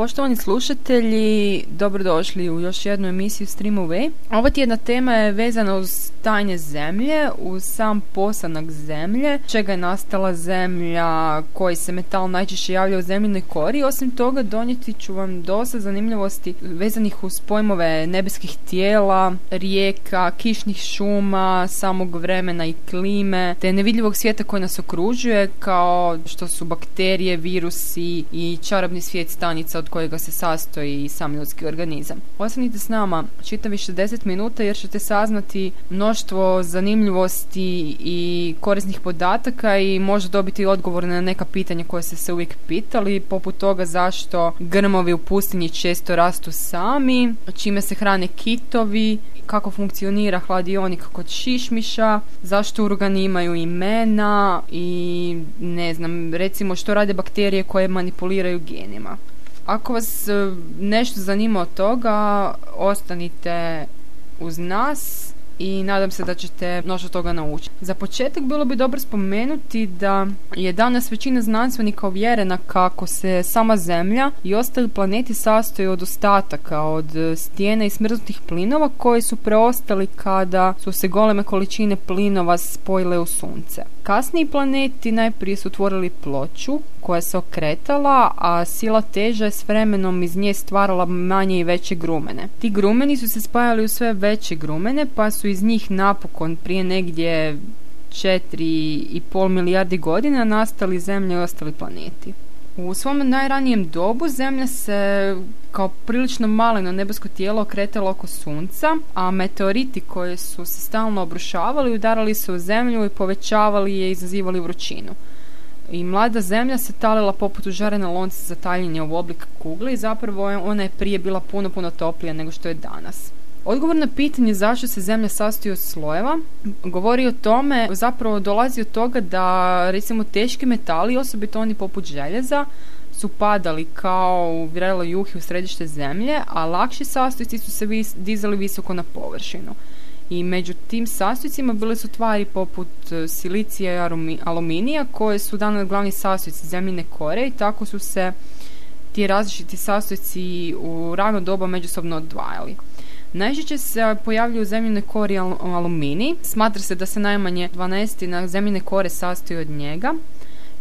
Poštovani slušatelji, dobrodošli u još jednu emisiju Stream Away. Ova tjedna tema je vezana uz tajne zemlje, uz sam posanak zemlje, čega je nastala zemlja, koji se metal najčešće javlja u zemljinoj kori. Osim toga, donijeti ću vam dosta zanimljivosti vezanih uz pojmove nebeskih tijela, rijeka, kišnih šuma, samog vremena i klime, te nevidljivog svijeta koji nas okružuje, kao što su bakterije, virusi i čarobni svijet stanica od kojega se sastoji sam ljudski organizam. Ostanite s nama čitavi 60 minuta jer ćete saznati mnoštvo zanimljivosti i korisnih podataka i možda dobiti odgovor na neka pitanja koje ste se uvijek pitali, poput toga zašto grmovi u pustinji često rastu sami, čime se hrane kitovi, kako funkcionira hladionik kod šišmiša, zašto urgani imaju imena i ne znam, recimo što rade bakterije koje manipuliraju genima. Ako vas e, nešto zanima od toga, ostanite uz nas i nadam se da ćete mnoštvo toga naučiti. Za početak bilo bi dobro spomenuti da je danas većina znanstvenika uvjerena kako se sama Zemlja i ostali planeti sastoji od ostataka, od stijene i smrznutih plinova koji su preostali kada su se goleme količine plinova spojile u sunce. Kasniji planeti najprije su tvorili ploču koja se okretala, a sila teža je s vremenom iz nje stvarala manje i veće grumene. Ti grumeni su se spajali u sve veće grumene, pa su iz njih napokon prije negdje 4,5 milijardi godina nastali Zemlja i ostali planeti. U svom najranijem dobu Zemlja se kao prilično maleno nebesko tijelo okretalo oko Sunca, a meteoriti koji su se stalno obrušavali udarali se u Zemlju i povećavali je i izazivali vrućinu. I mlada zemlja se talila poput užarene lonce za taljenje u oblik kugle i zapravo ona je prije bila puno, puno toplija nego što je danas. Odgovor na pitanje zašto se zemlja sastoji od slojeva govori o tome, zapravo dolazi od toga da recimo teški metali, osobito oni poput željeza, su padali kao u vreloj juhi u središte zemlje, a lakši sastojci su se dizali visoko na površinu. I među tim sastojcima bile su tvari poput e, silicija i aluminija koje su dane glavni sastojci zemljine kore i tako su se ti različiti sastojci u rano doba međusobno odvajali. Najčešće se pojavljuju u zemljinoj kori aluminij. Smatra se da se najmanje 12 na zemljine kore sastoji od njega,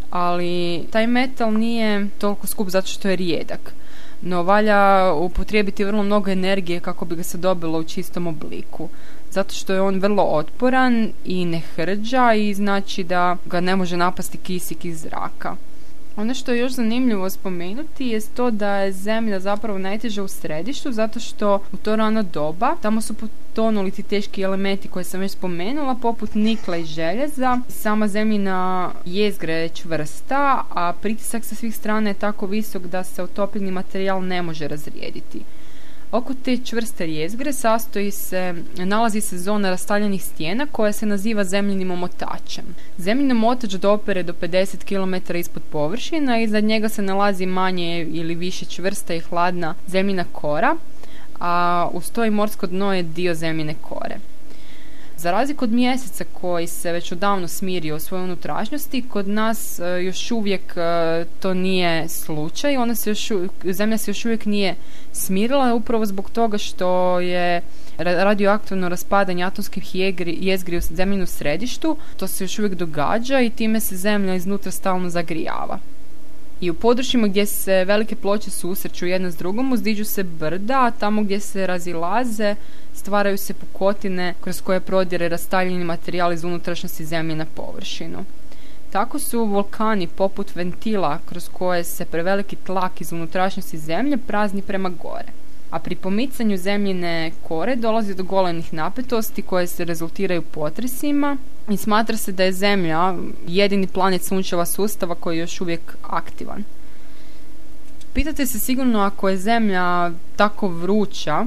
ali taj metal nije toliko skup zato što je rijedak. No valja upotrijebiti vrlo mnogo energije kako bi ga se dobilo u čistom obliku. Zato što je on vrlo otporan i ne hrđa i znači da ga ne može napasti kisik iz zraka. Ono što je još zanimljivo spomenuti je to da je zemlja zapravo najteža u središtu zato što u to rano doba tamo su potonuli ti teški elementi koje sam već spomenula poput nikla i željeza. Sama zemljina jezgra je čvrsta, a pritisak sa svih strana je tako visok da se otopljeni materijal ne može razrijediti. Oko te čvrste jezgre sastoji se, nalazi se zona rastavljenih stijena koja se naziva zemljinim omotačem. Zemljini omotač dopere do 50 km ispod površina i iznad njega se nalazi manje ili više čvrsta i hladna zemljina kora, a uz to i morsko dno je dio zemljine kore. Za razliku od mjeseca koji se već odavno smirio u svojoj unutrašnjosti, kod nas e, još uvijek e, to nije slučaj. Ona se još, zemlja se još uvijek nije smirila upravo zbog toga što je radioaktivno raspadanje atomskih jegri, jezgri u zemljinu središtu. To se još uvijek događa i time se zemlja iznutra stalno zagrijava. I u područjima gdje se velike ploče susreću jedna s drugom uzdiđu se brda, a tamo gdje se razilaze stvaraju se pukotine kroz koje prodire rastavljeni materijal iz unutrašnjosti zemlje na površinu. Tako su vulkani poput ventila kroz koje se preveliki tlak iz unutrašnjosti zemlje prazni prema gore. A pri pomicanju zemljine kore dolazi do golenih napetosti koje se rezultiraju potresima i smatra se da je Zemlja jedini planet sunčeva sustava koji je još uvijek aktivan. Pitate se sigurno ako je Zemlja tako vruća,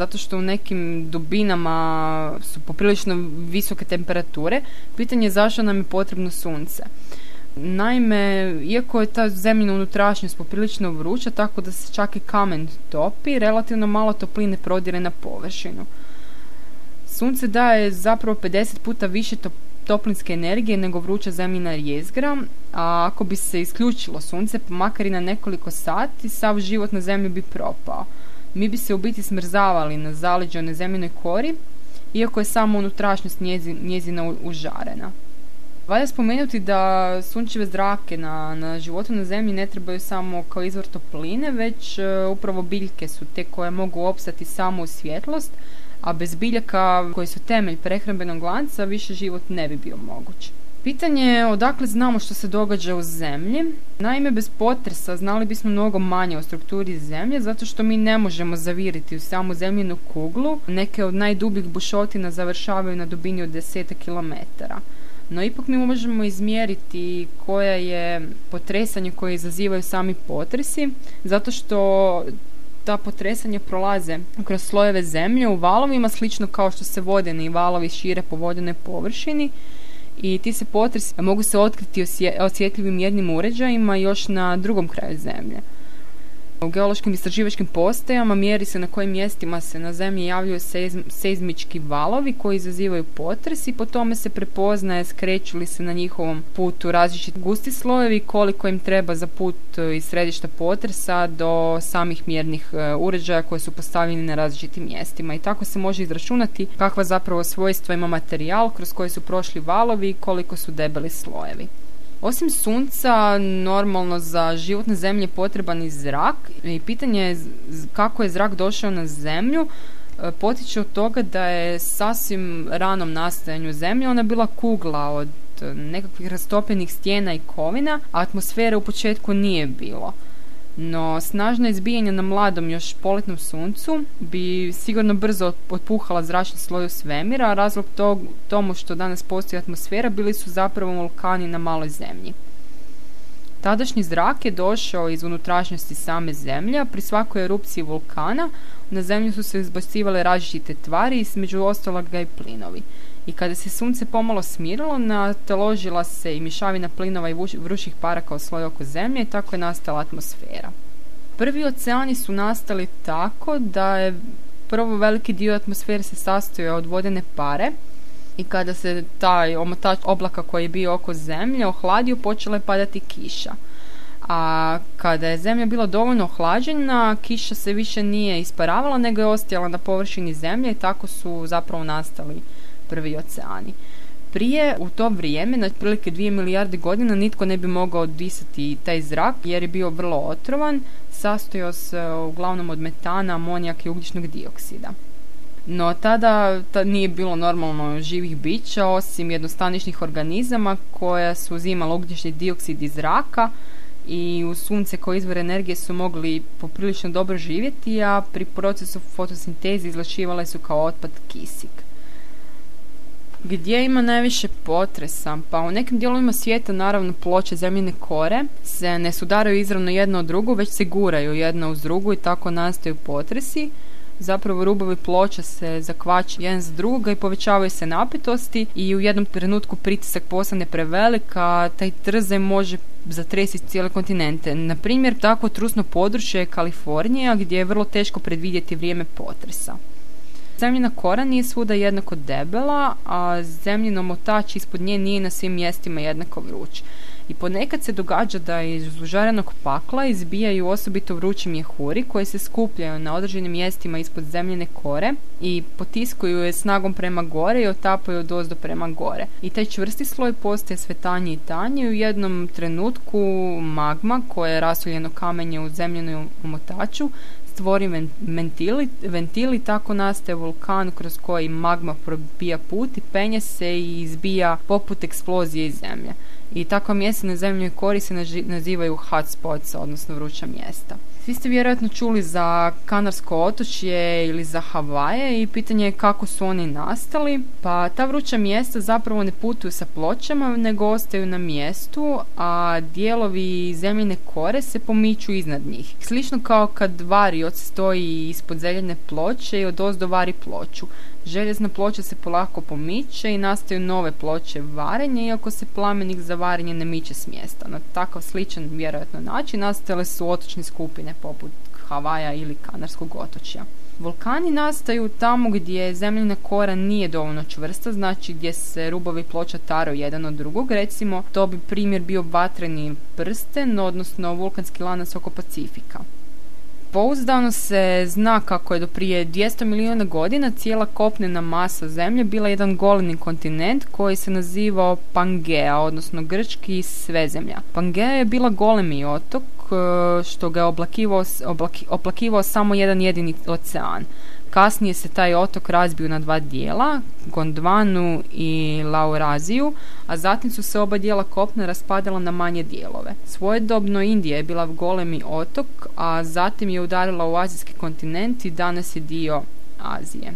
zato što u nekim dubinama su poprilično visoke temperature, pitanje je zašto nam je potrebno sunce. Naime, iako je ta zemljina unutrašnjost poprilično vruća, tako da se čak i kamen topi, relativno malo topline prodire na površinu. Sunce daje zapravo 50 puta više toplinske energije nego vruća zemljina jezgra, a ako bi se isključilo sunce, makar i na nekoliko sati, sav život na zemlji bi propao. Mi bi se u biti smrzavali na zaleđenoj zemljinoj kori, iako je samo unutrašnjost njezina užarena. Valja spomenuti da sunčeve zrake na, na životu na zemlji ne trebaju samo kao izvor topline, već e, upravo biljke su te koje mogu opstati samo u svjetlost, a bez biljaka koji su temelj prehrambenog lanca više život ne bi bio moguć. Pitanje je odakle znamo što se događa u zemlji. Naime, bez potresa znali bismo mnogo manje o strukturi zemlje, zato što mi ne možemo zaviriti u samu zemljinu kuglu. Neke od najdubljih bušotina završavaju na dubini od 10 km. No ipak mi možemo izmjeriti koja je potresanje koje izazivaju sami potresi, zato što ta potresanja prolaze kroz slojeve zemlje u valovima, slično kao što se vodeni valovi šire po vodenoj površini i ti se potresi mogu se otkriti osjetljivim jednim uređajima još na drugom kraju zemlje. U geološkim istraživačkim postajama mjeri se na kojim mjestima se na zemlji javljaju seizmički valovi koji izazivaju potres i po tome se prepoznaje skreću li se na njihovom putu različiti gusti slojevi koliko im treba za put e, iz središta potresa do samih mjernih e, uređaja koji su postavljeni na različitim mjestima i tako se može izračunati kakva zapravo svojstva ima materijal kroz koji su prošli valovi i koliko su debeli slojevi. Osim sunca, normalno za životne zemlje potreban i zrak i pitanje je kako je zrak došao na zemlju e, potiče od toga da je sasvim ranom nastajanju zemlje ona bila kugla od nekakvih rastopljenih stijena i kovina, a atmosfere u početku nije bilo. No, snažno izbijanje na mladom još poletnom suncu bi sigurno brzo otpuhala zračni sloj svemira, a razlog tog, tomu što danas postoji atmosfera bili su zapravo vulkani na maloj zemlji. Tadašnji zrak je došao iz unutrašnjosti same zemlje, pri svakoj erupciji vulkana na zemlju su se izbacivale različite tvari, između ostaloga i plinovi i kada se sunce pomalo smirilo, nataložila se i mišavina plinova i vrućih para kao sloj oko zemlje i tako je nastala atmosfera. Prvi oceani su nastali tako da je prvo veliki dio atmosfere se sastojao od vodene pare i kada se taj omotač oblaka koji je bio oko zemlje ohladio, počela je padati kiša. A kada je zemlja bila dovoljno ohlađena, kiša se više nije isparavala, nego je ostajala na površini zemlje i tako su zapravo nastali prvi oceani. Prije, u to vrijeme, na otprilike 2 milijarde godina, nitko ne bi mogao disati taj zrak jer je bio vrlo otrovan, sastojao se uglavnom od metana, amonijaka i ugljičnog dioksida. No tada nije bilo normalno živih bića osim jednostaničnih organizama koja su uzimala ugljični dioksid iz zraka i u sunce kao izvor energije su mogli poprilično dobro živjeti, a pri procesu fotosinteze izlačivale su kao otpad kisik. Gdje ima najviše potresa? Pa u nekim dijelovima svijeta naravno ploče zemljine kore se ne sudaraju izravno jedno od drugu, već se guraju jedno uz drugu i tako nastaju potresi. Zapravo rubovi ploča se zakvače jedan za drugoga i povećavaju se napetosti i u jednom trenutku pritisak postane prevelik, a taj trzaj može zatresiti cijele kontinente. Na primjer, tako trusno područje je Kalifornija gdje je vrlo teško predvidjeti vrijeme potresa. Zemljina kora nije svuda jednako debela, a zemljino motač ispod nje nije na svim mjestima jednako vruć. I ponekad se događa da iz užarenog pakla izbijaju osobito vrući mjehuri koji se skupljaju na određenim mjestima ispod zemljine kore i potiskuju je snagom prema gore i otapaju dozdo prema gore. I taj čvrsti sloj postaje sve tanji i tanji u jednom trenutku magma koje je rasuljeno kamenje u zemljenoj umotaču stvori ventili, ventili, tako nastaje vulkan kroz koji magma probija put i penje se i izbija poput eksplozije iz zemlje. I takva mjesta na zemljoj kori se nazivaju hotspots, odnosno vruća mjesta. Svi ste vjerojatno čuli za Kanarsko otočje ili za Havaje i pitanje je kako su oni nastali. Pa ta vruća mjesta zapravo ne putuju sa pločama, nego ostaju na mjestu, a dijelovi zemljine kore se pomiču iznad njih. Slično kao kad varioc stoji ispod zeljene ploče i od ozdo vari ploču. Željezna ploča se polako pomiče i nastaju nove ploče varenja, iako se plamenik za varenje ne miče s mjesta. Na takav sličan, vjerojatno način, nastale su otočne skupine poput Havaja ili Kanarskog otočja. Vulkani nastaju tamo gdje zemljina kora nije dovoljno čvrsta, znači gdje se rubovi ploča taraju jedan od drugog. Recimo, to bi primjer bio vatreni prsten, odnosno vulkanski lanac oko Pacifika. Pouzdano se zna kako je do prije 200 milijuna godina cijela kopnena masa zemlje bila jedan goleni kontinent koji se nazivao Pangea, odnosno grčki svezemlja. Pangea je bila golemi otok e, što ga je oplakivao samo jedan jedini ocean. Kasnije se taj otok razbio na dva dijela, Gondvanu i Lauraziju, a zatim su se oba dijela kopna raspadala na manje dijelove. Svojedobno Indija je bila golemi otok, a zatim je udarila u azijski kontinent i danas je dio Azije.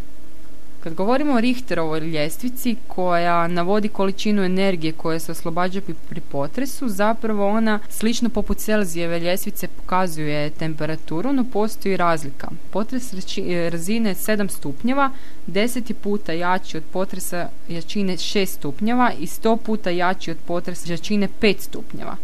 Kad govorimo o Richterovoj ljestvici koja navodi količinu energije koja se oslobađa pri potresu, zapravo ona slično poput Celzijeve ljestvice pokazuje temperaturu, no postoji razlika. Potres razine 7 stupnjeva, 10 puta jači od potresa jačine 6 stupnjeva i 100 puta jači od potresa jačine 5 stupnjeva.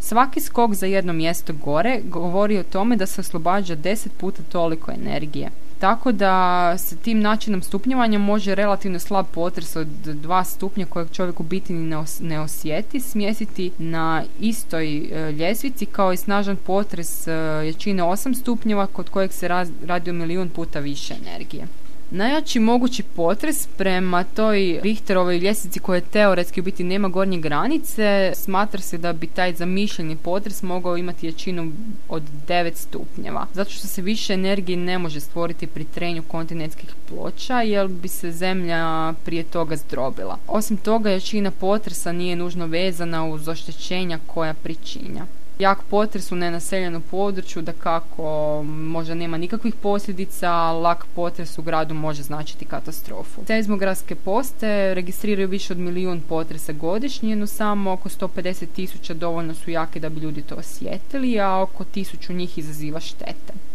Svaki skok za jedno mjesto gore govori o tome da se oslobađa 10 puta toliko energije. Tako da se tim načinom stupnjevanja može relativno slab potres od dva stupnja kojeg čovjek u biti ne, osjeti smjestiti na istoj e, ljestvici kao i snažan potres e, jačine 8 stupnjeva kod kojeg se radi o milijun puta više energije. Najjači mogući potres prema toj Richterovoj ljestvici koja teoretski u biti nema gornje granice, smatra se da bi taj zamišljeni potres mogao imati jačinu od 9 stupnjeva. Zato što se više energije ne može stvoriti pri trenju kontinentskih ploča jer bi se zemlja prije toga zdrobila. Osim toga jačina potresa nije nužno vezana uz oštećenja koja pričinja jak potres u nenaseljenom području da kako možda nema nikakvih posljedica, lak potres u gradu može značiti katastrofu. Seizmografske poste registriraju više od milijun potresa godišnje, no samo oko 150 tisuća dovoljno su jake da bi ljudi to osjetili, a oko tisuću njih izaziva štete.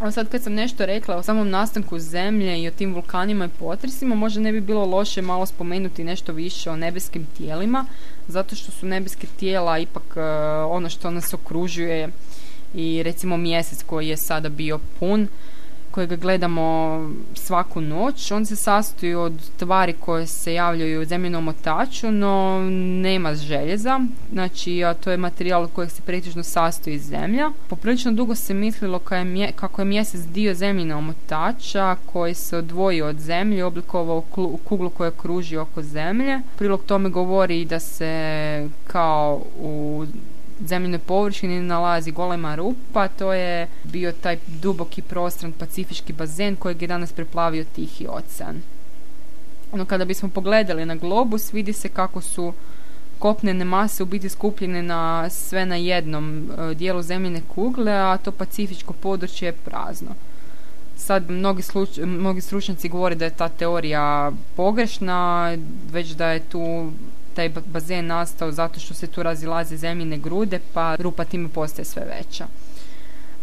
A sad kad sam nešto rekla o samom nastanku zemlje i o tim vulkanima i potresima, možda ne bi bilo loše malo spomenuti nešto više o nebeskim tijelima, zato što su nebeske tijela ipak e, ono što nas okružuje i recimo mjesec koji je sada bio pun kojeg gledamo svaku noć, on se sastoji od tvari koje se javljaju u zemljenom otaču, no nema željeza, znači a to je materijal od kojeg se pretežno sastoji zemlja. Poprilično dugo se mislilo kako je mjesec dio zemljenog omotača koji se odvojio od zemlje, oblikovao kuglu koja kruži oko zemlje. Prilog tome govori da se kao u zemljinoj površini nalazi golema rupa, to je bio taj duboki prostran pacifički bazen kojeg je danas preplavio Tihi ocean. No kada bismo pogledali na globus, vidi se kako su kopnene mase u biti skupljene na sve na jednom e, dijelu zemljine kugle, a to pacifičko područje je prazno. Sad mnogi, sluč, mnogi stručnjaci govore da je ta teorija pogrešna, već da je tu taj bazen nastao zato što se tu razilaze zemljine grude pa rupa time postaje sve veća.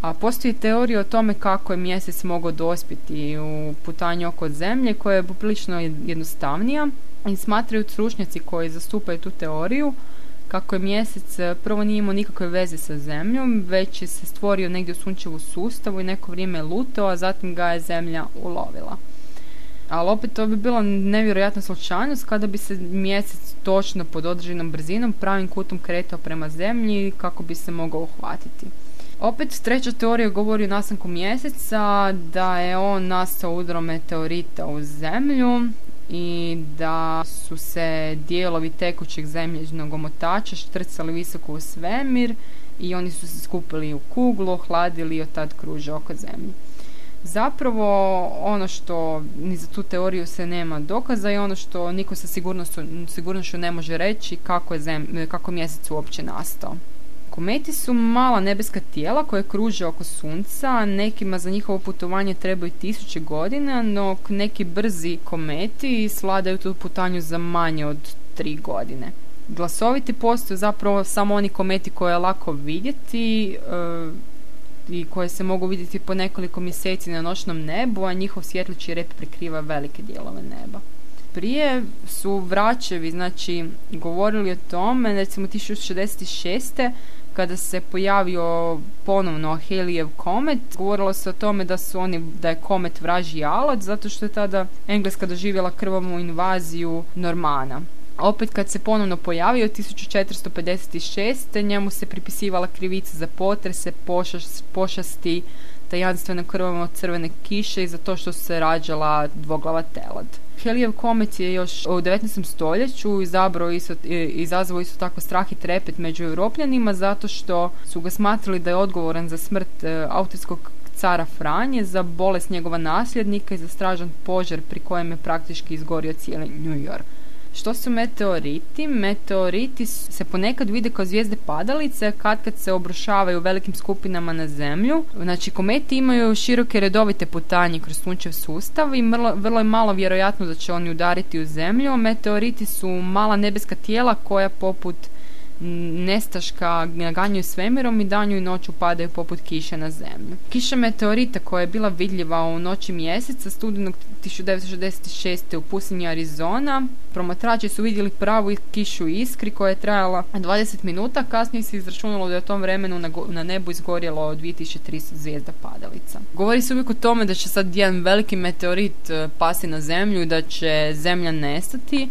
A postoji teorija o tome kako je mjesec mogao dospjeti u putanju oko zemlje koja je poprilično jednostavnija i smatraju stručnjaci koji zastupaju tu teoriju kako je mjesec eh, prvo nije imao nikakve veze sa zemljom, već je se stvorio negdje u sunčevu sustavu i neko vrijeme lutao, a zatim ga je zemlja ulovila. Ali opet to bi bila nevjerojatna slučajnost kada bi se mjesec točno pod određenom brzinom pravim kutom kretao prema zemlji kako bi se mogao uhvatiti. Opet treća teorija govori o nastanku mjeseca, da je on nastao udrom meteorita u zemlju i da su se dijelovi tekućeg zemlježnog omotača štrcali visoko u svemir i oni su se skupili u kuglu, ohladili i od tad kruže oko zemlje. Zapravo ono što ni za tu teoriju se nema dokaza i ono što niko sa sigurnošću ne može reći kako je zem, kako mjesec uopće nastao. Kometi su mala nebeska tijela koje kruže oko sunca, nekima za njihovo putovanje trebaju tisuće godina, no neki brzi kometi sladaju tu putanju za manje od tri godine. Glasoviti postoje zapravo samo oni kometi koje je lako vidjeti e, i koje se mogu vidjeti po nekoliko mjeseci na noćnom nebu, a njihov svjetlići rep prikriva velike dijelove neba. Prije su vraćevi, znači, govorili o tome, recimo 1066 kada se pojavio ponovno Helijev komet, govorilo se o tome da su oni, da je komet vraži alat, zato što je tada Engleska doživjela krvavu invaziju Normana. Opet kad se ponovno pojavio 1456. njemu se pripisivala krivica za potrese, pošasti, tajanstveno krvamo crvene kiše i za to što se rađala dvoglava telad. Helijev komet je još u 19. stoljeću izabrao isto, izazvao isto tako strah i trepet među europljanima zato što su ga smatrali da je odgovoran za smrt e, cara Franje, za bolest njegova nasljednika i za stražan požar pri kojem je praktički izgorio cijeli New York. Što su meteoriti? Meteoriti se ponekad vide kao zvijezde padalice kad kad se obrušavaju velikim skupinama na zemlju. Znači kometi imaju široke redovite putanje kroz sunčev sustav i vrlo, vrlo je malo vjerojatno da će oni udariti u zemlju. Meteoriti su mala nebeska tijela koja poput nestaška naganjuju svemirom i danju i noću padaju poput kiše na zemlju. Kiša meteorita koja je bila vidljiva u noći mjeseca studenog 1966. u pustinji Arizona, promatrači su vidjeli pravu kišu iskri koja je trajala 20 minuta, kasnije se izračunalo da je u tom vremenu na, na nebu izgorjelo 2300 zvijezda padalica. Govori se uvijek o tome da će sad jedan veliki meteorit e, pasti na zemlju i da će zemlja nestati.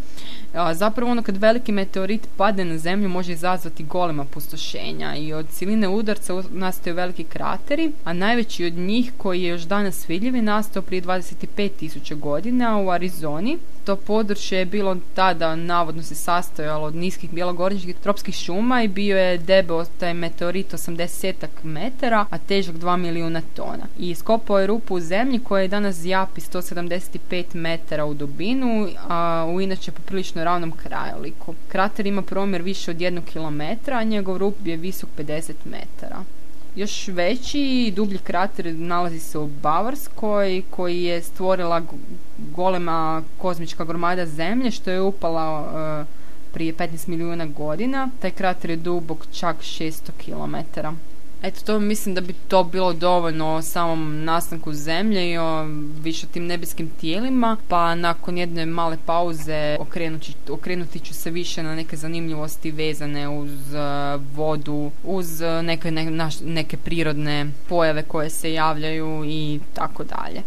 A, zapravo ono kad veliki meteorit padne na zemlju može izazvati golema pustošenja i od siline udarca nastaju veliki krateri, a najveći od njih koji je još danas vidljiv je nastao prije 25.000 godina u Arizoni. To područje je bilo tada navodno se sastojalo od niskih bjelogorničkih tropskih šuma i bio je debeo taj meteorit 80 metara, a težak 2 milijuna tona. I iskopao je rupu u zemlji koja je danas zjapi 175 metara u dubinu, a u inače poprilično ravnom krajoliku. Krater ima promjer više od jednog kilometra, a njegov rup je visok 50 metara. Još veći i dublji krater nalazi se u Bavarskoj koji je stvorila golema kozmička gromada zemlje što je upala uh, prije 15 milijuna godina. Taj krater je dubok čak 600 km. Eto, to mislim da bi to bilo dovoljno o samom nastanku zemlje i o više tim nebeskim tijelima, pa nakon jedne male pauze okrenuti, okrenuti ću se više na neke zanimljivosti vezane uz uh, vodu, uz neke, neke prirodne pojave koje se javljaju i tako dalje.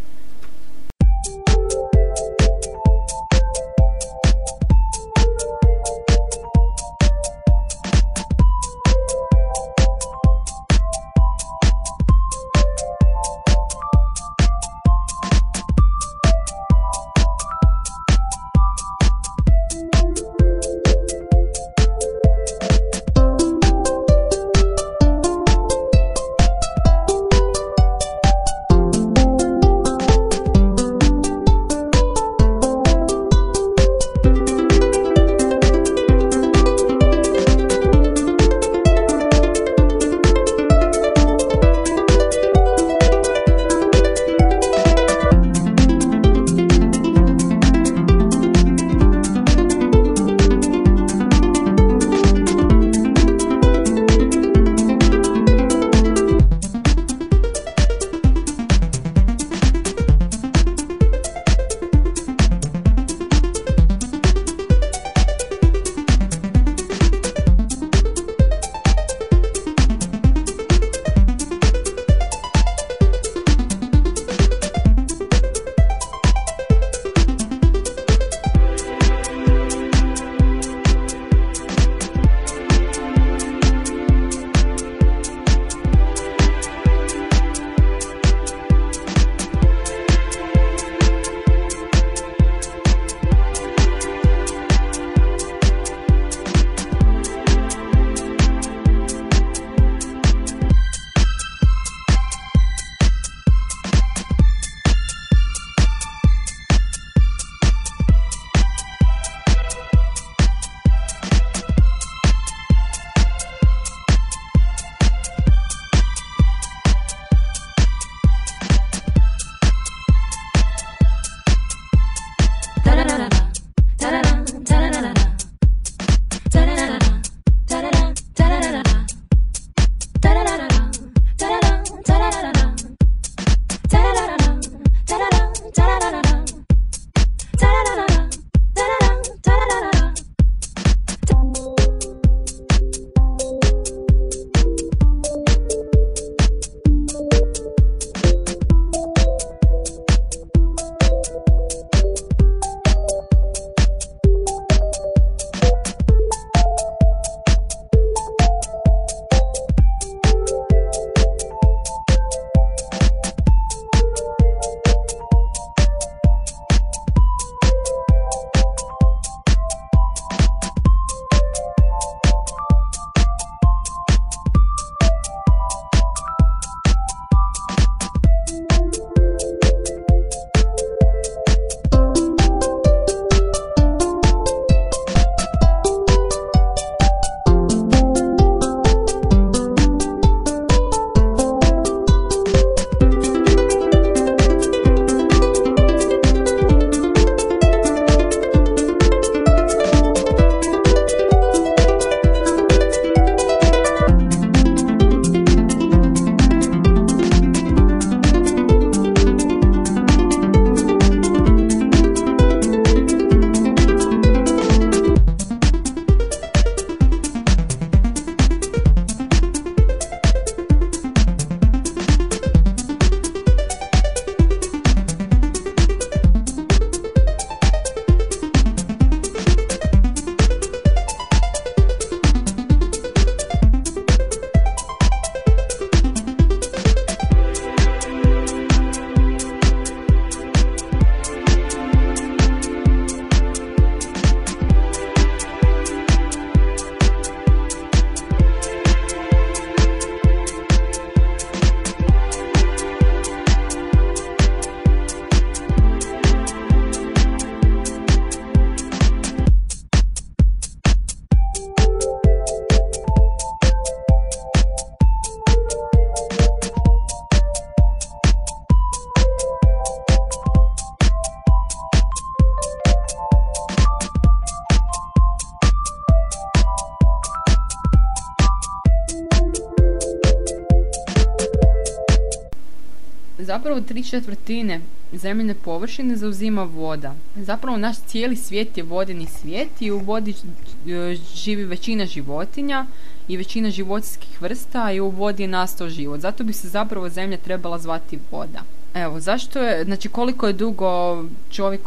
Zapravo tri četvrtine zemljine površine zauzima voda. Zapravo naš cijeli svijet je vodeni svijet i u vodi e, živi većina životinja i većina životinskih vrsta i u vodi je nastao život. Zato bi se zapravo zemlja trebala zvati voda. Evo, zašto je, znači koliko je dugo čovjek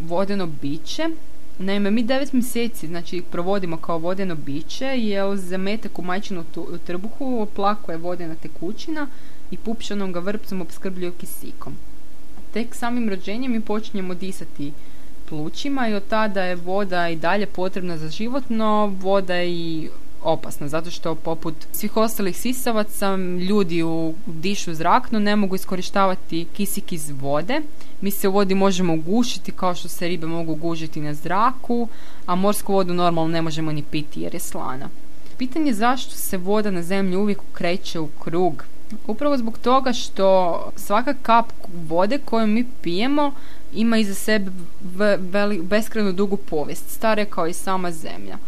vodeno biće? Naime, mi devet mjeseci znači, provodimo kao vodeno biće, jer zametak u majčinu trbuhu oplakuje vodena tekućina i pupšanom ga vrpcom opskrbljuje kisikom. Tek samim rođenjem mi počinjemo disati plućima i od tada je voda i dalje potrebna za život, no voda je i opasna, zato što poput svih ostalih sisavaca ljudi u dišu zrak, no ne mogu iskorištavati kisik iz vode. Mi se u vodi možemo ugušiti kao što se ribe mogu gužiti na zraku, a morsku vodu normalno ne možemo ni piti jer je slana. Pitanje je zašto se voda na zemlji uvijek kreće u krug. Upravo zbog toga što svaka kap vode koju mi pijemo ima iza sebe beskreno dugu povijest, stare kao i sama zemlja.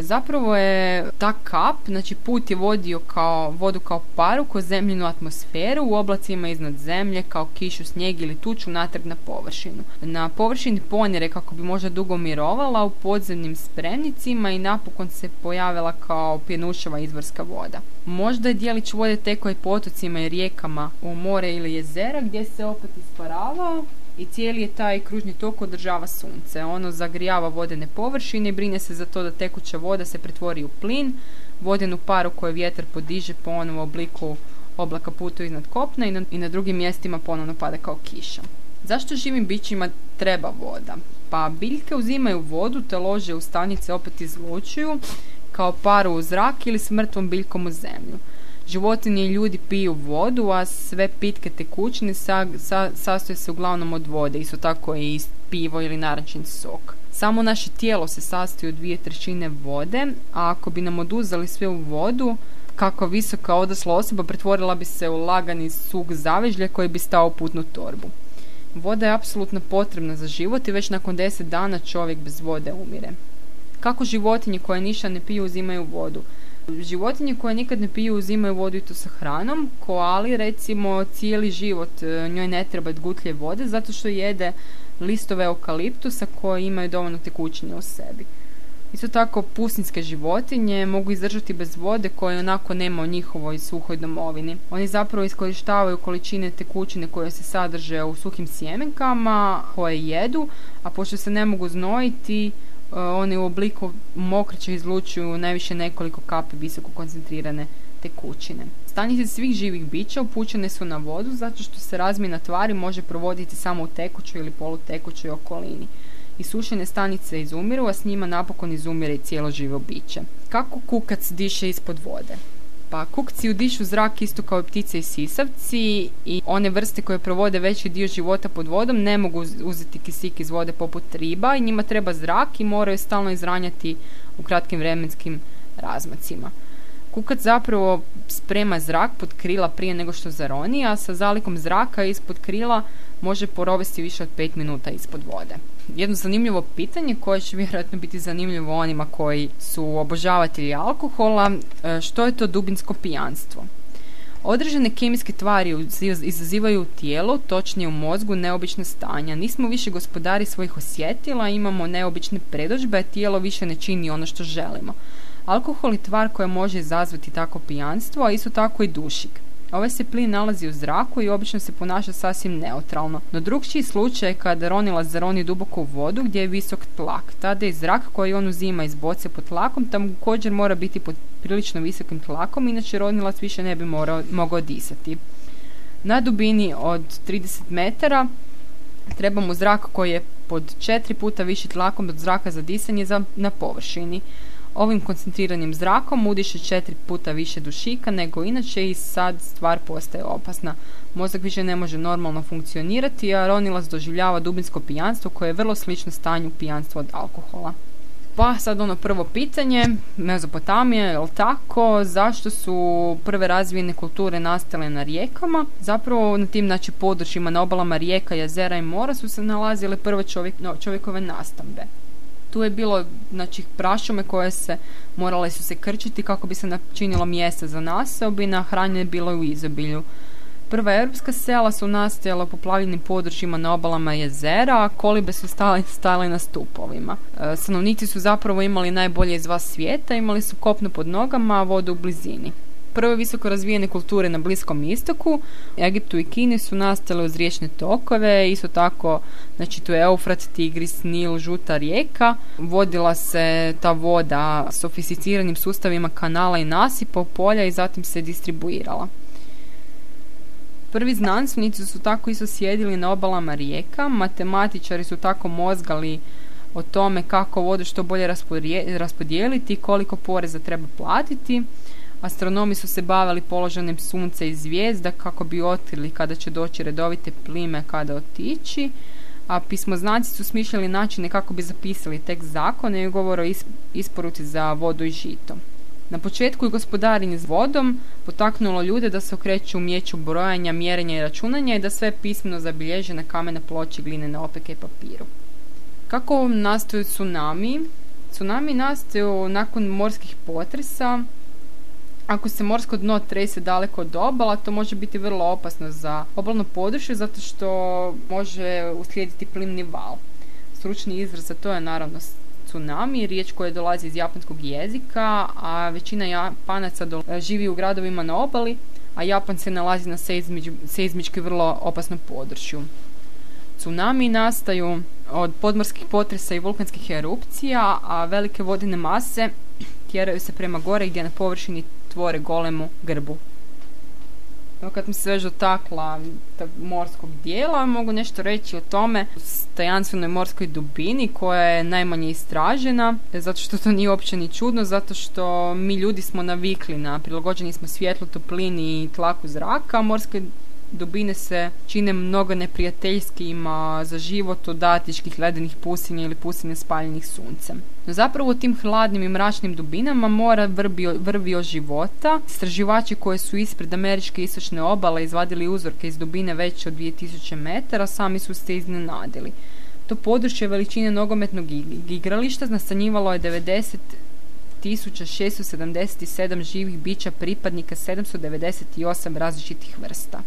Zapravo je ta kap, znači put je vodio kao, vodu kao paru kroz zemljinu atmosferu u oblacima iznad zemlje kao kišu, snijeg ili tuču natrag na površinu. Na površini ponjere kako bi možda dugo mirovala u podzemnim spremnicima i napokon se pojavila kao pjenušava izvorska voda. Možda je dijelić vode tekao i potocima i rijekama u more ili jezera gdje se opet isparavao i cijeli je taj kružni tok održava sunce. Ono zagrijava vodene površine i brine se za to da tekuća voda se pretvori u plin, vodenu paru koju vjetar podiže po onom obliku oblaka putu iznad kopna i na, i na drugim mjestima ponovno pada kao kiša. Zašto živim bićima treba voda? Pa biljke uzimaju vodu te lože u stanice opet izlučuju kao paru u zrak ili s mrtvom biljkom u zemlju. Životinje i ljudi piju vodu, a sve pitke tekućine sa, sastoje se uglavnom od vode, isto tako i pivo ili narančin sok. Samo naše tijelo se sastoji od dvije trećine vode, a ako bi nam oduzeli sve u vodu, kako visoka odasla osoba pretvorila bi se u lagani sug zavežlje koji bi stao putnu torbu. Voda je apsolutno potrebna za život i već nakon deset dana čovjek bez vode umire. Kako životinje koje ništa ne piju uzimaju vodu? Životinje koje nikad ne piju uzimaju vodu i to sa hranom. Koali recimo cijeli život e, njoj ne treba gutlje vode zato što jede listove eukaliptusa koje imaju dovoljno tekućine u sebi. Isto tako pustinske životinje mogu izdržati bez vode koje onako nema u njihovoj suhoj domovini. Oni zapravo iskorištavaju količine tekućine koje se sadrže u suhim sjemenkama koje jedu, a pošto se ne mogu znojiti, oni u obliku mokrića izlučuju najviše nekoliko kapi visoko koncentrirane tekućine. Stanice svih živih bića upućene su na vodu zato što se razmjena tvari može provoditi samo u tekućoj ili polutekućoj okolini. I sušene stanice izumiru, a s njima napokon izumire i cijelo živo biće. Kako kukac diše ispod vode? Pa kukci udišu zrak isto kao ptice i sisavci i one vrste koje provode veći dio života pod vodom ne mogu uzeti kisik iz vode poput riba i njima treba zrak i moraju stalno izranjati u kratkim vremenskim razmacima. Kukac zapravo sprema zrak pod krila prije nego što zaroni, a sa zalikom zraka ispod krila može porovesti više od 5 minuta ispod vode. Jedno zanimljivo pitanje koje će vjerojatno biti zanimljivo onima koji su obožavatelji alkohola, e, što je to dubinsko pijanstvo? Određene kemijske tvari izazivaju u tijelu, točnije u mozgu, neobične stanja. Nismo više gospodari svojih osjetila, imamo neobične predođbe, tijelo više ne čini ono što želimo. Alkohol je tvar koja može izazvati tako pijanstvo, a isto tako i dušik. Ovaj se plin nalazi u zraku i obično se ponaša sasvim neutralno. No drugčiji slučaj je kada ronilac zaroni duboko u vodu gdje je visok tlak. Tada je zrak koji on uzima iz boce pod tlakom također mora biti pod prilično visokim tlakom, inače ronilac više ne bi morao, mogao disati. Na dubini od 30 metara treba mu zrak koji je pod četiri puta viši tlakom od zraka za disanje na površini. Ovim koncentriranim zrakom udiše četiri puta više dušika nego inače i sad stvar postaje opasna. Mozak više ne može normalno funkcionirati, a ronilac doživljava dubinsko pijanstvo koje je vrlo slično stanju pijanstva od alkohola. Pa sad ono prvo pitanje, Mezopotamija, je li tako? Zašto su prve razvijene kulture nastale na rijekama? Zapravo na tim znači, područjima, na obalama rijeka, jezera i mora su se nalazile prve čovjek, no, čovjekove nastambe. Tu je bilo znači, prašume koje se morale su se krčiti kako bi se načinilo mjesta za naseobina, hranje je bilo u izobilju. Prva europska sela su nastajala u poplavljenim područjima na obalama jezera, a kolibe su stale, stale na stupovima. E, stanovnici su zapravo imali najbolje iz dva svijeta, imali su kopno pod nogama, a vodu u blizini. Prve visoko razvijene kulture na Bliskom istoku, Egiptu i Kini su nastale uz riječne tokove, isto tako, znači tu je Eufrat, Tigris, Nil, žuta rijeka. Vodila se ta voda sofisticiranim sustavima kanala i nasipa polja i zatim se distribuirala. Prvi znanstvenici su tako isto sjedili na obalama rijeka, matematičari su tako mozgali o tome kako vodu što bolje raspodijeliti, koliko poreza treba platiti. Astronomi su se bavili položajem sunca i zvijezda kako bi otkrili kada će doći redovite plime, kada otići, a pismoznanci su smišljali načine kako bi zapisali tekst zakona i govor o isporuci za vodu i žito. Na početku je gospodarenje s vodom potaknulo ljude da se okreću umjeću brojanja, mjerenja i računanja i da sve pismeno zabilježe na kamene ploči, glinene opeke i papiru. Kako nastaju tsunami? Tsunami nastaju nakon morskih potresa. Ako se morsko dno trese daleko od obala, to može biti vrlo opasno za obalno područje zato što može uslijediti plimni val. Stručni izraz za to je naravno tsunami, riječ koja dolazi iz japanskog jezika, a većina Japanaca živi u gradovima na obali, a Japan se nalazi na seizmički vrlo opasnom području. Tsunami nastaju od podmorskih potresa i vulkanskih erupcija, a velike vodine mase tjeraju se prema gore gdje na površini tvore golemu grbu. Kad mi se već dotakla morskog dijela, mogu nešto reći o tome. Tajanstvenoj morskoj dubini koja je najmanje istražena, zato što to nije uopće ni čudno, zato što mi ljudi smo navikli na prilagođeni smo svjetlu, toplini i tlaku zraka, morske dubine se čine mnogo neprijateljskima za život od atičkih ledenih pusinja ili pusinja spaljenih suncem. No zapravo u tim hladnim i mračnim dubinama mora vrbi, vrvio života. Istraživači koji su ispred američke istočne obale izvadili uzorke iz dubine veće od 2000 metara sami su se iznenadili. To područje veličine nogometnog igrališta nastanjivalo je 90 1677 živih bića pripadnika 798 različitih vrsta.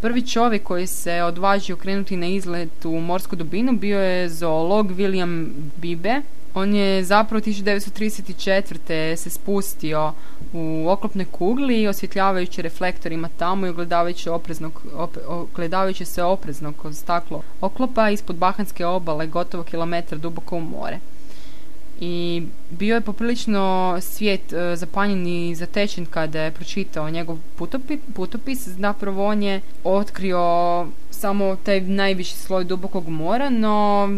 Prvi čovjek koji se odvažio krenuti na izlet u morsku dubinu bio je zoolog William Bibe. On je zapravo 1934. se spustio u oklopnoj kugli osvjetljavajući reflektorima tamo i ogledavajući, opreznog, ogledavajući se oprezno kroz staklo oklopa ispod Bahanske obale gotovo kilometar duboko u more i bio je poprilično svijet e, zapanjen i zatečen kada je pročitao njegov putopis, putopis. Zapravo on je otkrio samo taj najviši sloj dubokog mora, no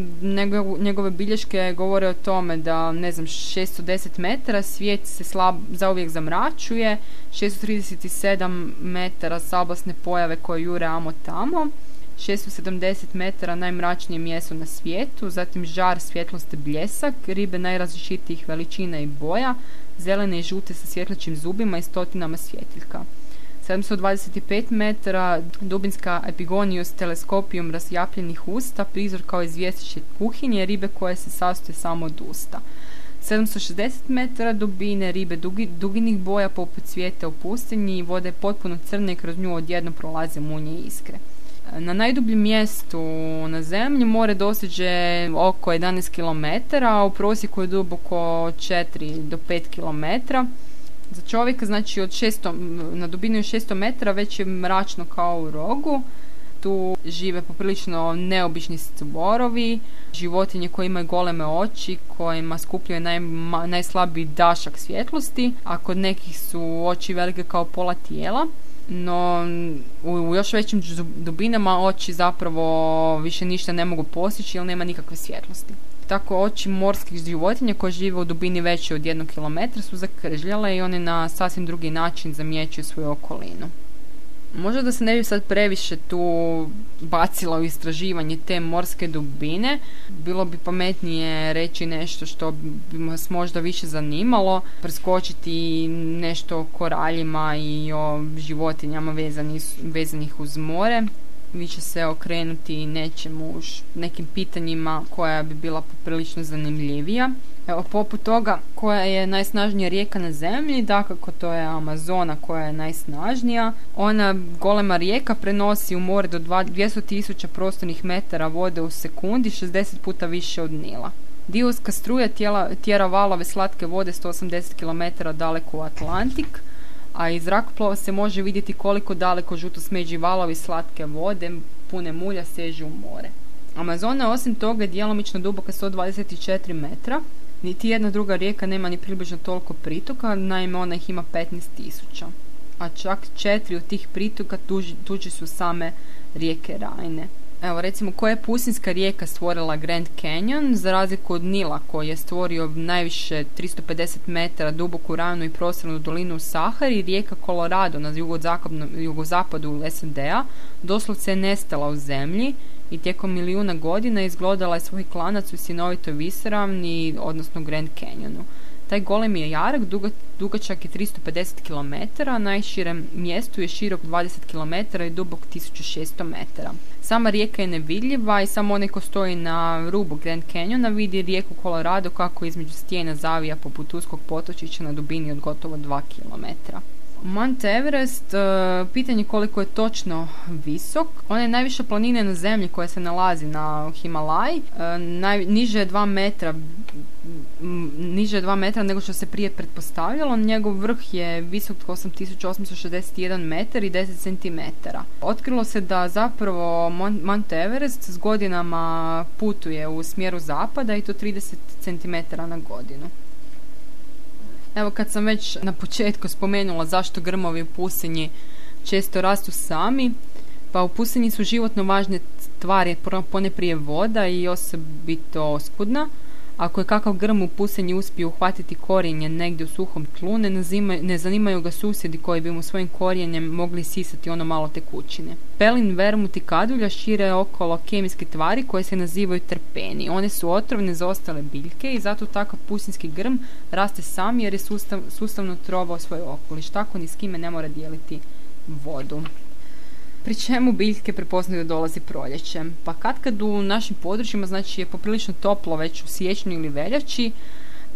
njegove bilješke govore o tome da, ne znam, 610 metara svijet se slab, zauvijek zamračuje, 637 metara sablasne pojave koje jure amo tamo, 670 metara najmračnije mjesto na svijetu, zatim žar, svjetlost bljesak, ribe najrazličitijih veličina i boja, zelene i žute sa svjetlećim zubima i stotinama svjetiljka. 725 metara dubinska epigoniju s teleskopijom rasjapljenih usta, prizor kao izvjestiće kuhinje, ribe koje se sastoje samo od usta. 760 metara dubine, ribe dugi, duginih boja poput cvijeta u pustinji i vode potpuno crne i kroz nju odjedno prolaze munje i iskre. Na najdubljem mjestu na zemlji more doseže oko 11 km, a u prosjeku je duboko 4 do 5 km. Za čovjeka, znači od 600, na dubini od 600 metara već je mračno kao u rogu. Tu žive poprilično neobični zborovi, životinje koje imaju goleme oči, kojima skupljuje naj, najslabiji dašak svjetlosti, a kod nekih su oči velike kao pola tijela no u još većim dubinama oči zapravo više ništa ne mogu postići jer nema nikakve svjetlosti. Tako oči morskih životinja koje žive u dubini veće od jednog kilometra su zakržljale i one na sasvim drugi način zamjećuju svoju okolinu. Možda da se ne bi sad previše tu bacila u istraživanje te morske dubine, bilo bi pametnije reći nešto što bi vas možda više zanimalo, preskočiti nešto o koraljima i o životinjama vezanih, vezanih uz more. Više se okrenuti nečemu, nekim pitanjima koja bi bila poprilično zanimljivija. Evo, poput toga koja je najsnažnija rijeka na zemlji, dakako to je Amazona koja je najsnažnija. Ona golema rijeka prenosi u more do 200.000 prostornih metara vode u sekundi, 60 puta više od Nila. Diuska struja tjera valove slatke vode 180 km daleko u Atlantik, a iz zrakoplova se može vidjeti koliko daleko žuto smeđi valovi slatke vode pune mulja sežu u more. Amazona osim toga je djelomično duboka 124 metra, niti jedna druga rijeka nema ni približno toliko pritoka, naime ona ih ima 15.000. A čak četiri od tih pritoka tuži, tuđi su same rijeke Rajne. Evo recimo koja je Pusinska rijeka stvorila Grand Canyon za razliku od Nila koji je stvorio najviše 350 metara duboku ravnu i prostornu dolinu u Sahari, rijeka Colorado na jugozapadu SND-a doslovce je nestala u zemlji i tijekom milijuna godina izglodala je svoj klanac u sinovitoj visoravni, odnosno Grand Canyonu. Taj golem je jarak, dugačak je 350 km, najširem mjestu je širok 20 km i dubok 1600 metara. Sama rijeka je nevidljiva i samo onaj ko stoji na rubu Grand Canyona vidi rijeku Colorado kako između stijena zavija poput uskog potočića na dubini od gotovo 2 km. Mount Everest, uh, pitanje koliko je točno visok. On je najviša planina na zemlji koja se nalazi na Himalaji. Naj, niže je 2 metra niže je 2 metra nego što se prije pretpostavljalo. Njegov vrh je visok 8861 metar i 10 cm. Otkrilo se da zapravo Mount Everest s godinama putuje u smjeru zapada i to 30 cm na godinu. Evo kad sam već na početku spomenula zašto grmovi u pusinji često rastu sami, pa u pusinji su životno važne tvari, pone prije voda i osobito oskudna. Ako je kakav grm u pusenji uspije uhvatiti korijenje negdje u suhom tlu, ne, ne zanimaju ga susjedi koji bi mu svojim korijenjem mogli sisati ono malo tekućine. Pelin, vermut i kadulja šire okolo kemijske tvari koje se nazivaju trpeni. One su otrovne za ostale biljke i zato takav pusinski grm raste sam jer je sustav, sustavno trovao svoj okoliš. Tako ni s kime ne mora dijeliti vodu pri čemu biljke prepoznaju dolazi proljeće. Pa kad kad u našim područjima znači je poprilično toplo već u siječnju ili veljači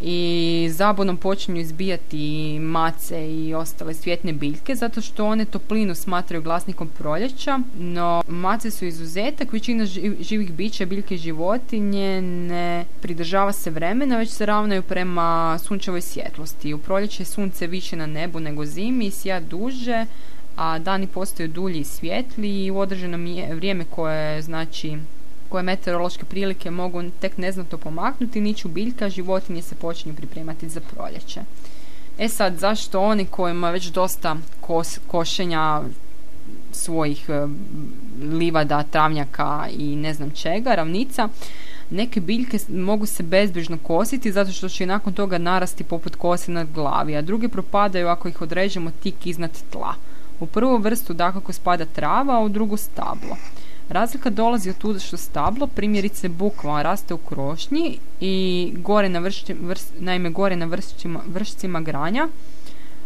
i zabunom počinju izbijati mace i ostale svjetne biljke zato što one toplinu smatraju glasnikom proljeća, no mace su izuzetak, većina živih bića, biljke i životinje ne pridržava se vremena, već se ravnaju prema sunčevoj svjetlosti. U proljeće je sunce više na nebu nego zimi i sija duže, a dani postaju dulji i svjetli i u određeno vrijeme koje znači koje meteorološke prilike mogu tek neznatno pomaknuti, niču biljka, životinje se počinju pripremati za proljeće. E sad, zašto oni kojima već dosta kos, košenja svojih e, livada, travnjaka i ne znam čega, ravnica, neke biljke mogu se bezbrižno kositi zato što će nakon toga narasti poput kose nad glavi, a druge propadaju ako ih odrežemo tik iznad tla. U prvu vrstu dakako spada trava, a u drugu stablo. Razlika dolazi od tuda što stablo, primjerice bukva, raste u krošnji i gore na naime gore na vršcima, vršcima granja,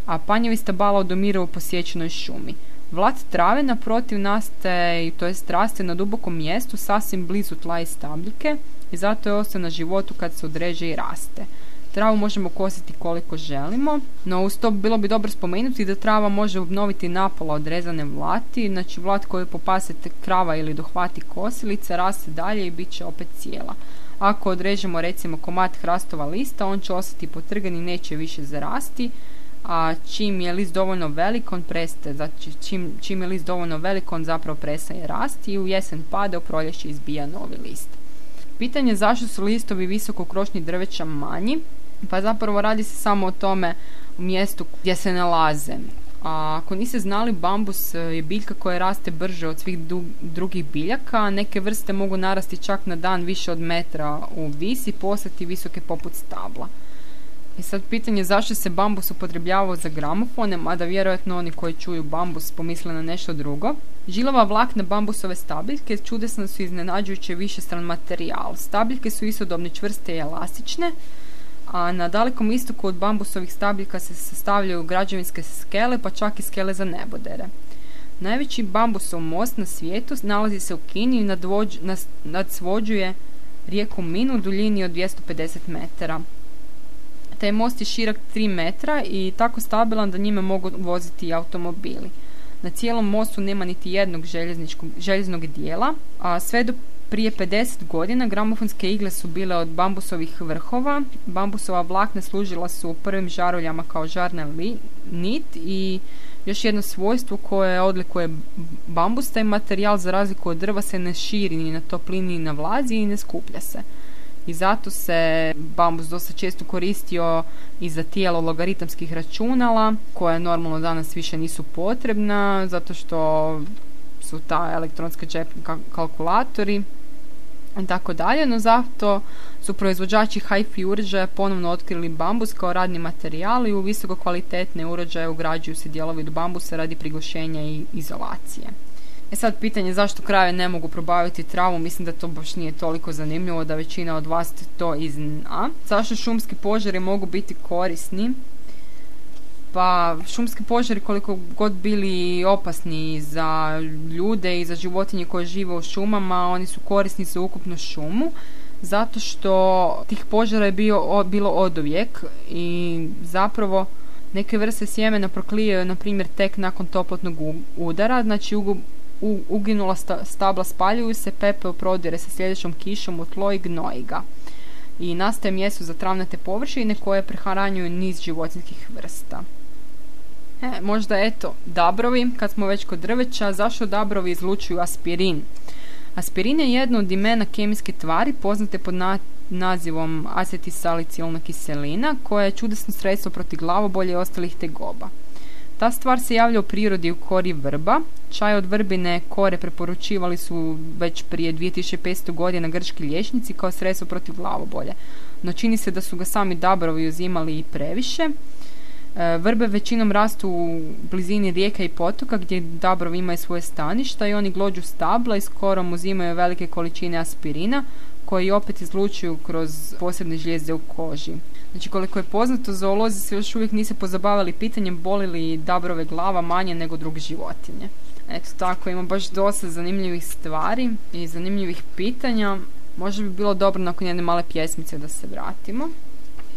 a panjevi stabala odomiraju u posjećenoj šumi. Vlat trave naprotiv nastaje, to jest raste na dubokom mjestu, sasvim blizu tla i stabljike i zato je ostao na životu kad se odreže i raste. Travu možemo kositi koliko želimo, no uz to bilo bi dobro spomenuti da trava može obnoviti napola odrezane vlati, znači vlat koju popasete krava ili dohvati kosilica raste dalje i bit će opet cijela. Ako odrežemo recimo komad hrastova lista, on će ostati potrgan i neće više zarasti, a čim je list dovoljno velik, on prestaje, znači čim, čim je list dovoljno velik, on zapravo prestaje rasti i u jesen pada, u proljeće izbija novi list. Pitanje zašto su listovi visoko krošnji drveća manji, pa zapravo radi se samo o tome u mjestu gdje se nalaze. A ako niste znali, bambus e, je biljka koja raste brže od svih drugih biljaka. Neke vrste mogu narasti čak na dan više od metra u vis i postati visoke poput stabla. I sad pitanje zašto se bambus upotrebljavao za gramofone, mada vjerojatno oni koji čuju bambus pomisle na nešto drugo. Žilova vlakna bambusove stabiljke čudesno su iznenađujuće višestran materijal. Stabiljke su istodobne čvrste i elastične, a na dalekom istoku od bambusovih stabljika se sastavljaju građevinske skele, pa čak i skele za nebodere. Najveći bambusov most na svijetu nalazi se u Kini i nadsvođuje rijeku Min u duljini od 250 metara. Taj most je širak 3 metra i tako stabilan da njime mogu voziti automobili. Na cijelom mostu nema niti jednog željeznog dijela, a sve do prije 50 godina gramofonske igle su bile od bambusovih vrhova. Bambusova vlakna služila su u prvim žaruljama kao žarna nit i još jedno svojstvo koje odlikuje bambus, taj materijal za razliku od drva se ne širi ni na toplini ni na vlazi i ne skuplja se. I zato se bambus dosta često koristio i za tijelo logaritamskih računala, koje normalno danas više nisu potrebna, zato što su ta elektronska džepni kalkulatori i tako dalje, no zato su proizvođači hi-fi uređaja ponovno otkrili bambus kao radni materijal i u visoko kvalitetne uređaje ugrađuju se dijelovi do bambusa radi priglašenja i izolacije. E sad pitanje zašto krave ne mogu probaviti travu, mislim da to baš nije toliko zanimljivo da većina od vas to i zna. Zašto šumski požari mogu biti korisni? Pa šumski požari koliko god bili opasni za ljude i za životinje koje žive u šumama, oni su korisni za ukupnu šumu zato što tih požara je bio, bilo oduvijek i zapravo neke vrste sjemena proklijaju na primjer tek nakon toplotnog udara, znači uginula stabla spaljuju se, pepeo prodire sa sljedećom kišom u tlo i gnoji ga. I nastaje mjesto za travnate površine koje prehranjuju niz životinskih vrsta. E, možda eto, dabrovi, kad smo već kod drveća, zašto dabrovi izlučuju aspirin? Aspirin je jedno od imena kemijske tvari poznate pod nazivom acetisalicilna kiselina koja je čudesno sredstvo protiv glavobolje i ostalih tegoba. Ta stvar se javlja u prirodi u kori vrba. Čaj od vrbine kore preporučivali su već prije 2500 godina grčki liječnici kao sredstvo protiv glavobolje. No čini se da su ga sami dabrovi uzimali i previše. E, vrbe većinom rastu u blizini rijeka i potoka gdje dabrovi imaju svoje staništa i oni glođu stabla i skoro uzimaju velike količine aspirina koji opet izlučuju kroz posebne žlijezde u koži. Znači koliko je poznato, zoolozi se još uvijek nisu pozabavili pitanjem boli li dabrove glava manje nego druge životinje. Eto tako, ima baš dosta zanimljivih stvari i zanimljivih pitanja. Možda bi bilo dobro nakon jedne male pjesmice da se vratimo.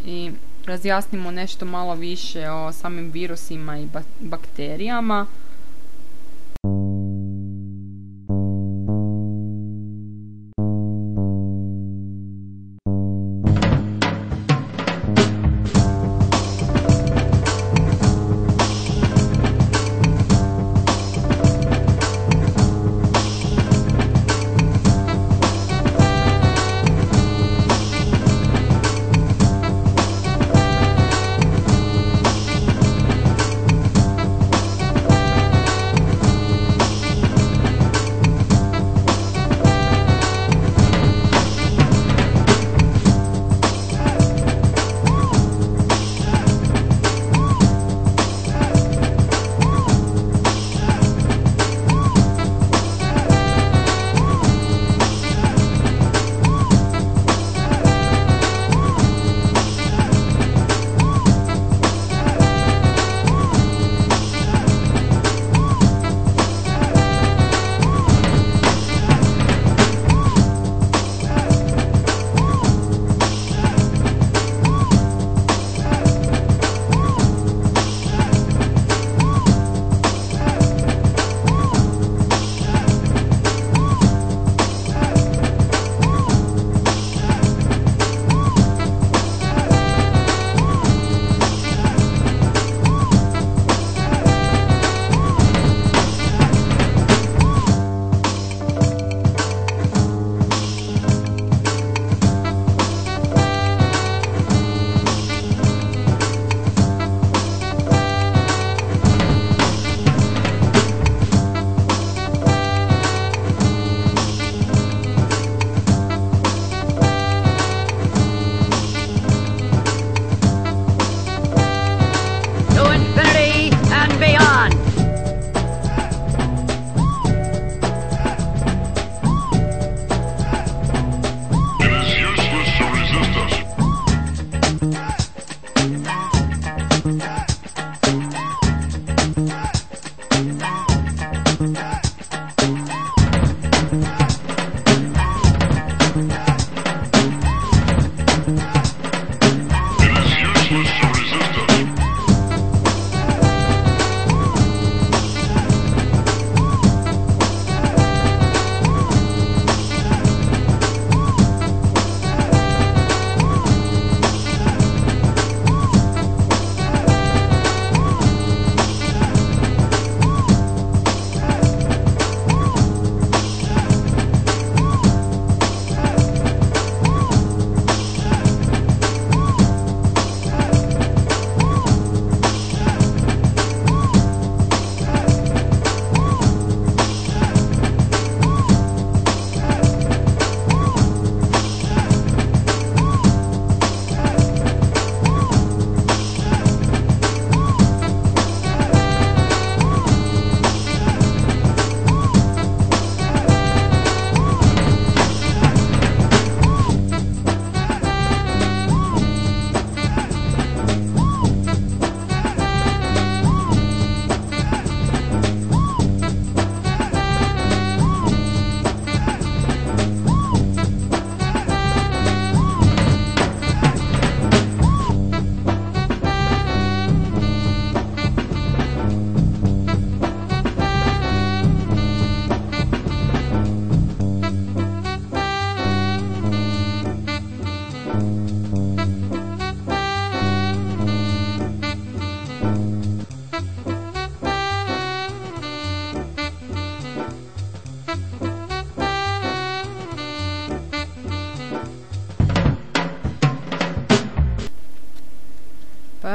I razjasnimo nešto malo više o samim virusima i bakterijama.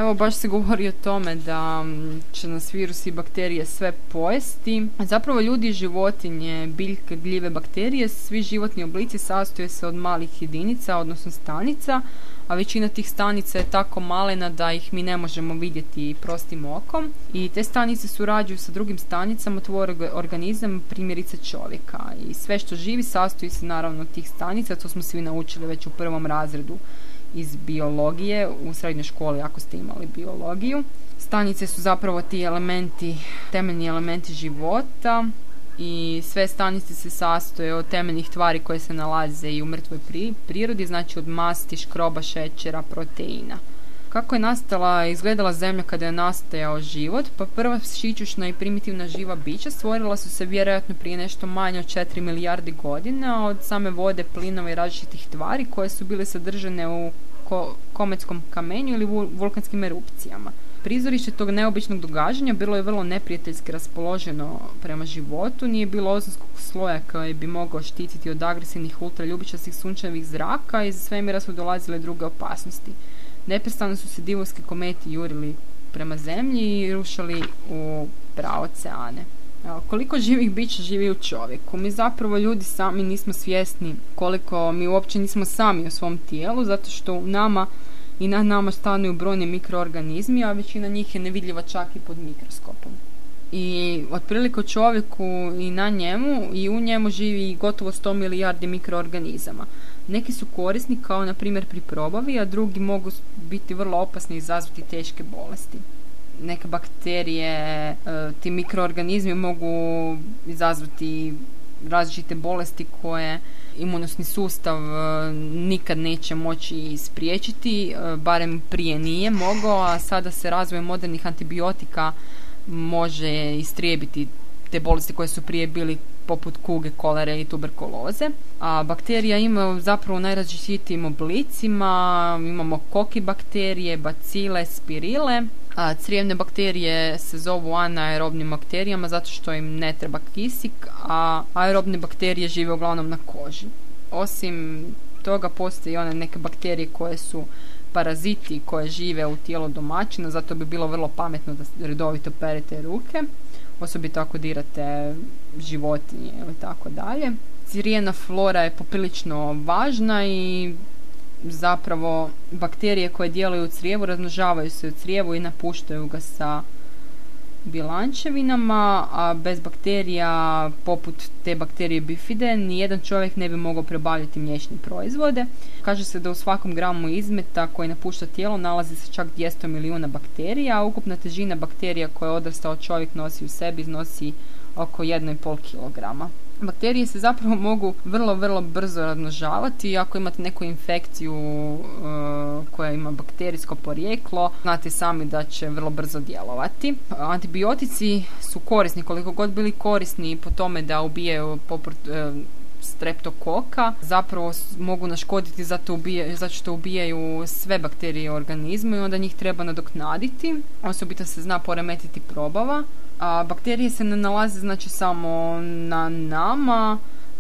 Evo, baš se govori o tome da će nas virusi i bakterije sve pojesti. Zapravo ljudi životinje, biljke, gljive, bakterije, svi životni oblici sastoje se od malih jedinica, odnosno stanica, a većina tih stanica je tako malena da ih mi ne možemo vidjeti prostim okom. I te stanice surađuju sa drugim stanicama, tvore organizam, primjerice čovjeka. I sve što živi sastoji se naravno od tih stanica, to smo svi naučili već u prvom razredu iz biologije u srednjoj školi ako ste imali biologiju. Stanice su zapravo ti elementi, temeljni elementi života i sve stanice se sastoje od temeljnih tvari koje se nalaze i u mrtvoj prirodi, znači od masti, škroba, šećera, proteina. Kako je nastala izgledala zemlja kada je nastajao život? Pa prva šičušna i primitivna živa bića stvorila su se vjerojatno prije nešto manje od 4 milijardi godina od same vode, plinova i različitih tvari koje su bile sadržane u kometskom kamenju ili vulkanskim erupcijama. Prizorište tog neobičnog događanja bilo je vrlo neprijateljski raspoloženo prema životu, nije bilo ozonskog sloja koji bi mogao štititi od agresivnih ultraljubičastih sunčevih zraka i iz svemira su dolazile druge opasnosti. Neprestano su se divovski kometi jurili prema zemlji i rušali u praoceane. Koliko živih bića živi u čovjeku? Mi zapravo ljudi sami nismo svjesni koliko mi uopće nismo sami u svom tijelu, zato što u nama i na nama stanuju brojni mikroorganizmi, a većina njih je nevidljiva čak i pod mikroskopom. I otprilike čovjeku i na njemu i u njemu živi gotovo 100 milijardi mikroorganizama. Neki su korisni kao na primjer pri probavi, a drugi mogu biti vrlo opasni i izazvati teške bolesti. Neke bakterije, e, ti mikroorganizmi mogu izazvati različite bolesti koje imunosni sustav e, nikad neće moći spriječiti, e, barem prije nije mogao, a sada se razvoj modernih antibiotika može istrijebiti te bolesti koje su prije bili poput kuge, kolere i tuberkuloze. A bakterija ima zapravo u najrazličitijim oblicima, imamo koki bakterije, bacile, spirile, a crijevne bakterije se zovu anaerobnim bakterijama zato što im ne treba kisik, a aerobne bakterije žive uglavnom na koži. Osim toga postoji one neke bakterije koje su paraziti koje žive u tijelu domaćina, zato bi bilo vrlo pametno da redovito perete ruke, osobito ako dirate životinje ili tako dalje. Cirijena flora je poprilično važna i zapravo bakterije koje djeluju u crijevu razmnožavaju se u crijevu i napuštaju ga sa bilančevinama, a bez bakterija poput te bakterije bifide nijedan čovjek ne bi mogao probavljati mliječne proizvode. Kaže se da u svakom gramu izmeta koji napušta tijelo nalazi se čak 200 milijuna bakterija, a ukupna težina bakterija koje odrastao čovjek nosi u sebi iznosi oko 1,5 kg. Bakterije se zapravo mogu vrlo, vrlo brzo razmnožavati ako imate neku infekciju uh, koja ima bakterijsko porijeklo, znate sami da će vrlo brzo djelovati. Antibiotici su korisni, koliko god bili korisni po tome da ubijaju uh, streptokoka zapravo mogu naškoditi zato, ubije, zato što ubijaju sve bakterije u organizmu i onda njih treba nadoknaditi. Osobito se zna poremetiti probava a bakterije se ne nalaze znači samo na nama,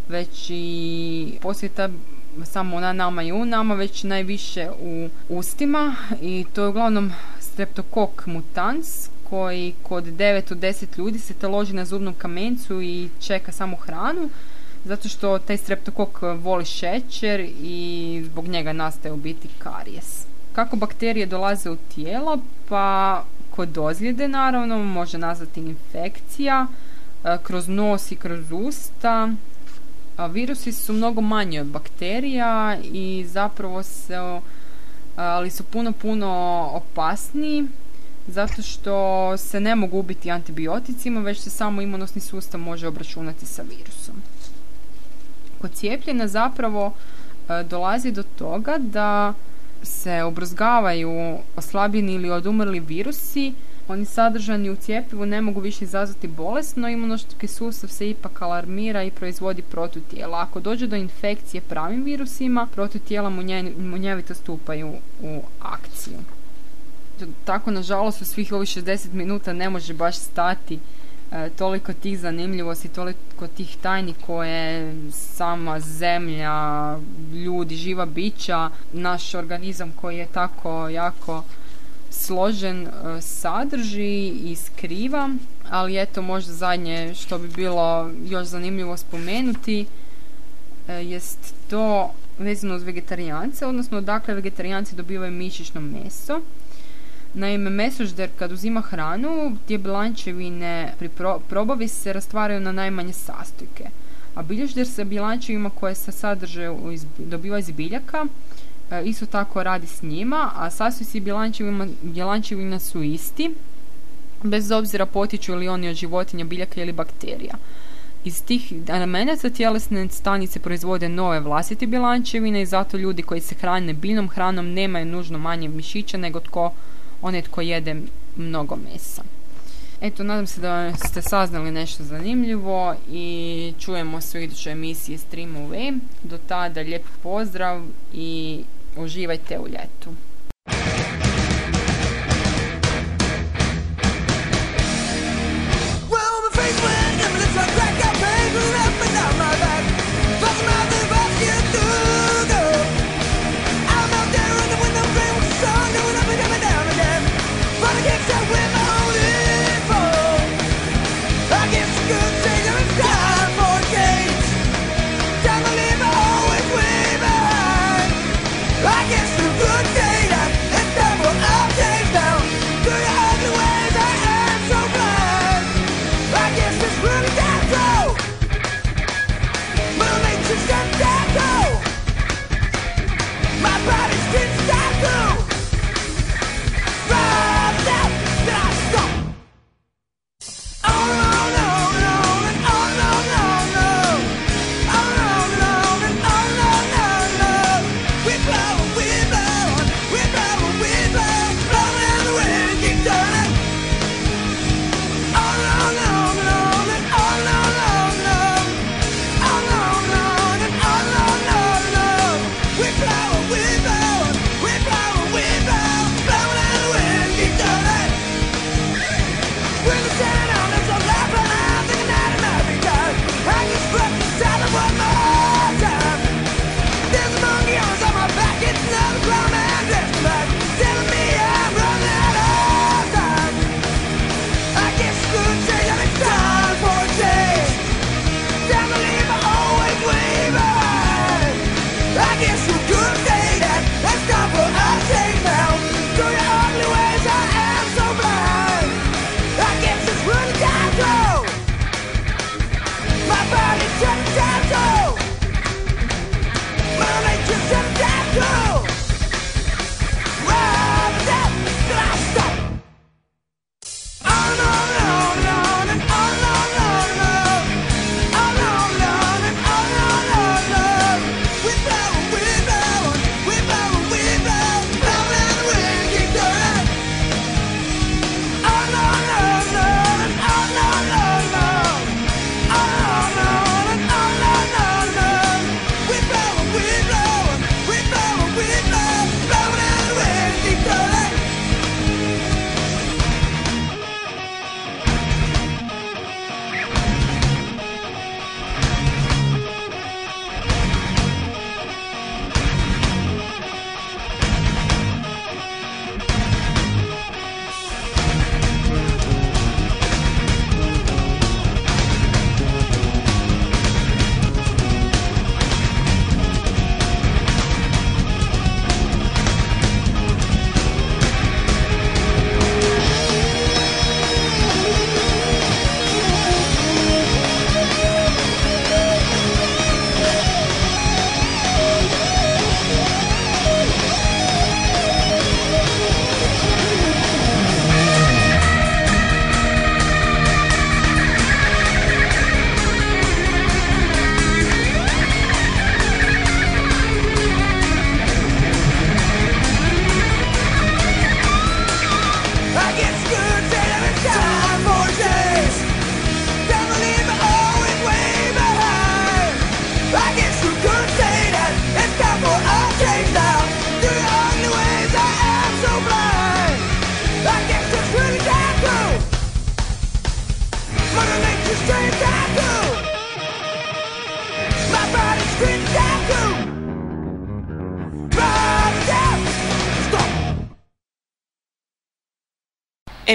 već i poslije samo na nama i u nama, već najviše u ustima i to je uglavnom streptokok mutans koji kod 9 od 10 ljudi se taloži na zubnom kamencu i čeka samo hranu zato što taj streptokok voli šećer i zbog njega nastaje u biti karijes. Kako bakterije dolaze u tijelo? Pa kod ozljede naravno može nazvati infekcija e, kroz nos i kroz usta. Virusi su mnogo manji od bakterija i zapravo se, ali su puno, puno opasniji zato što se ne mogu ubiti antibioticima, već se samo imunosni sustav može obračunati sa virusom. Kod cijepljenja zapravo e, dolazi do toga da se obrzgavaju oslabljeni ili odumrli virusi, oni sadržani u cijepivu ne mogu više izazvati bolest, no imunološki sustav se ipak alarmira i proizvodi protutijela. Ako dođe do infekcije pravim virusima, protutijela munjevito stupaju u akciju. Tako, nažalost, u svih ovih 60 minuta ne može baš stati toliko tih zanimljivosti, toliko tih tajni koje sama zemlja, ljudi, živa bića, naš organizam koji je tako jako složen e, sadrži i skriva, ali eto možda zadnje što bi bilo još zanimljivo spomenuti e, jest to vezano uz vegetarijance, odnosno dakle vegetarijanci dobivaju mišićno meso. Naime, mesožder kad uzima hranu, tije bilančevine pri probavi se rastvaraju na najmanje sastojke. A bilježder se bilančevima koje se sadrže dobiva iz biljaka, e, isto tako radi s njima, a sastojci bilančevina su isti, bez obzira potiču li oni od životinja, biljaka ili bakterija. Iz tih elemenata tjelesne stanice proizvode nove vlastite bilančevine i zato ljudi koji se hrane biljnom hranom nemaju nužno manje mišića nego tko, onaj tko jede mnogo mesa. Eto, nadam se da ste saznali nešto zanimljivo i čujemo se u idućoj emisiji Stream Away. Do tada lijep pozdrav i uživajte u ljetu.